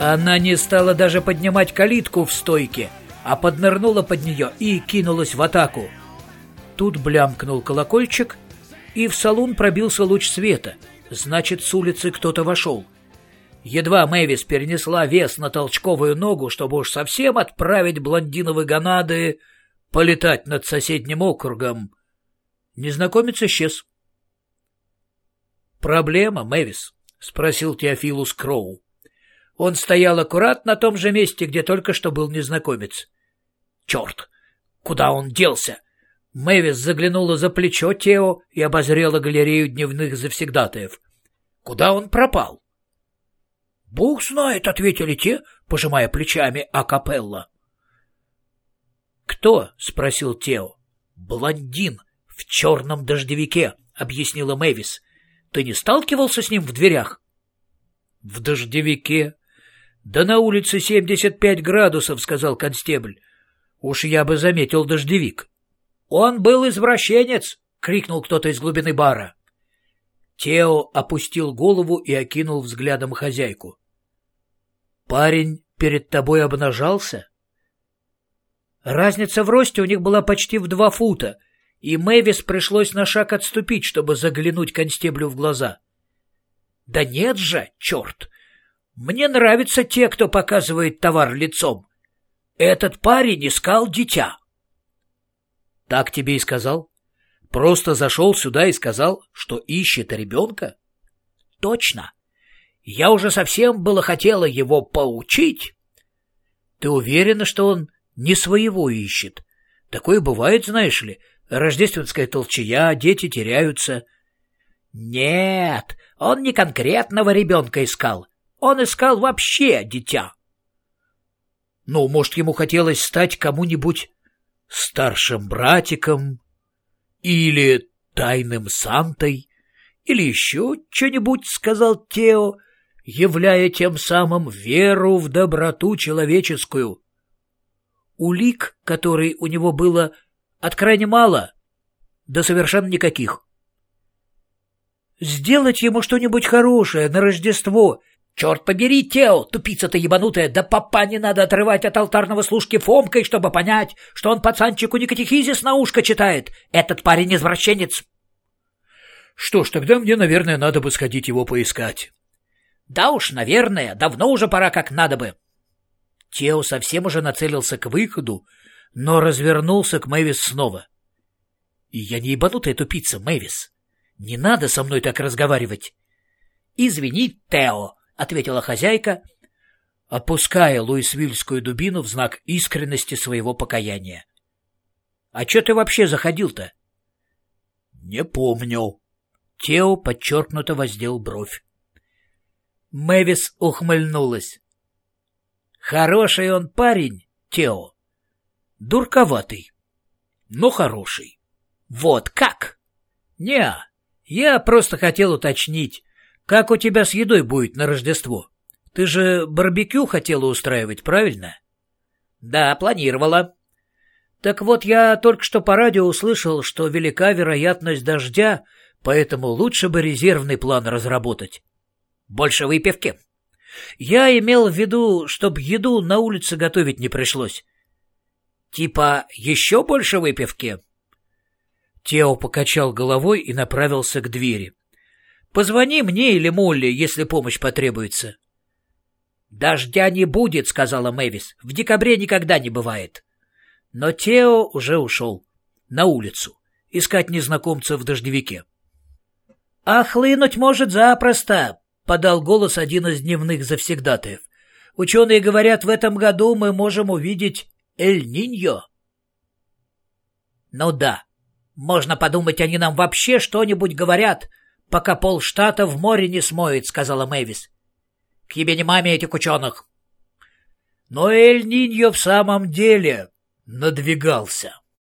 Она не стала даже поднимать калитку в стойке, а поднырнула под нее и кинулась в атаку. Тут блямкнул колокольчик, и в салон пробился луч света. Значит, с улицы кто-то вошел. Едва Мэвис перенесла вес на толчковую ногу, чтобы уж совсем отправить блондиновы гонады полетать над соседним округом. Незнакомец исчез. «Проблема, Мэвис?» — спросил Теофилус Кроу. Он стоял аккурат на том же месте, где только что был незнакомец. «Черт! Куда он делся?» Мэвис заглянула за плечо Тео и обозрела галерею дневных завсегдатаев. «Куда он пропал?» «Бог знает», — ответили те, пожимая плечами акапелла. «Кто?» — спросил Тео. «Блондин в черном дождевике», — объяснила Мэвис. «Ты не сталкивался с ним в дверях?» «В дождевике?» «Да на улице семьдесят пять градусов», — сказал констебль. «Уж я бы заметил дождевик». «Он был извращенец!» — крикнул кто-то из глубины бара. Тео опустил голову и окинул взглядом хозяйку. «Парень перед тобой обнажался?» Разница в росте у них была почти в два фута, и Мэвис пришлось на шаг отступить, чтобы заглянуть констеблю в глаза. «Да нет же, черт! Мне нравятся те, кто показывает товар лицом. Этот парень искал дитя. Так тебе и сказал? Просто зашел сюда и сказал, что ищет ребенка? Точно. Я уже совсем было хотела его поучить. Ты уверена, что он не своего ищет? Такое бывает, знаешь ли. Рождественская толчая, дети теряются. Нет, он не конкретного ребенка искал. Он искал вообще дитя. Ну, может, ему хотелось стать кому-нибудь старшим братиком или тайным Сантой, или еще что-нибудь, — сказал Тео, являя тем самым веру в доброту человеческую. Улик, который у него было от крайне мало, до совершенно никаких. Сделать ему что-нибудь хорошее на Рождество Черт побери, Тео, тупица-то ебанутая, да папа не надо отрывать от алтарного служки Фомкой, чтобы понять, что он пацанчику не катехизис на ушко читает. Этот парень извращенец. Что ж, тогда мне, наверное, надо бы сходить его поискать. Да уж, наверное, давно уже пора как надо бы. Тео совсем уже нацелился к выходу, но развернулся к Мэвис снова. И я не ебанутая тупица, Мэвис. Не надо со мной так разговаривать. Извини, Тео, ответила хозяйка, опуская луисвильскую дубину в знак искренности своего покаяния. — А что ты вообще заходил-то? — Не помню. Тео подчеркнуто воздел бровь. Мэвис ухмыльнулась. — Хороший он парень, Тео. Дурковатый, но хороший. — Вот как? — Не, я просто хотел уточнить, как у тебя с едой будет на Рождество? Ты же барбекю хотела устраивать, правильно? Да, планировала. Так вот, я только что по радио услышал, что велика вероятность дождя, поэтому лучше бы резервный план разработать. Больше выпивки. Я имел в виду, чтоб еду на улице готовить не пришлось. Типа еще больше выпивки? Тео покачал головой и направился к двери. Позвони мне или Молли, если помощь потребуется. «Дождя не будет», — сказала Мэвис. «В декабре никогда не бывает». Но Тео уже ушел. На улицу. Искать незнакомца в дождевике. «А хлынуть может запросто», — подал голос один из дневных завсегдатаев. «Ученые говорят, в этом году мы можем увидеть Эль-Ниньо». «Ну да. Можно подумать, они нам вообще что-нибудь говорят», пока полштата в море не смоет», — сказала Мэвис. «К тебе не маме этих ученых». Но Эль-Ниньо в самом деле надвигался.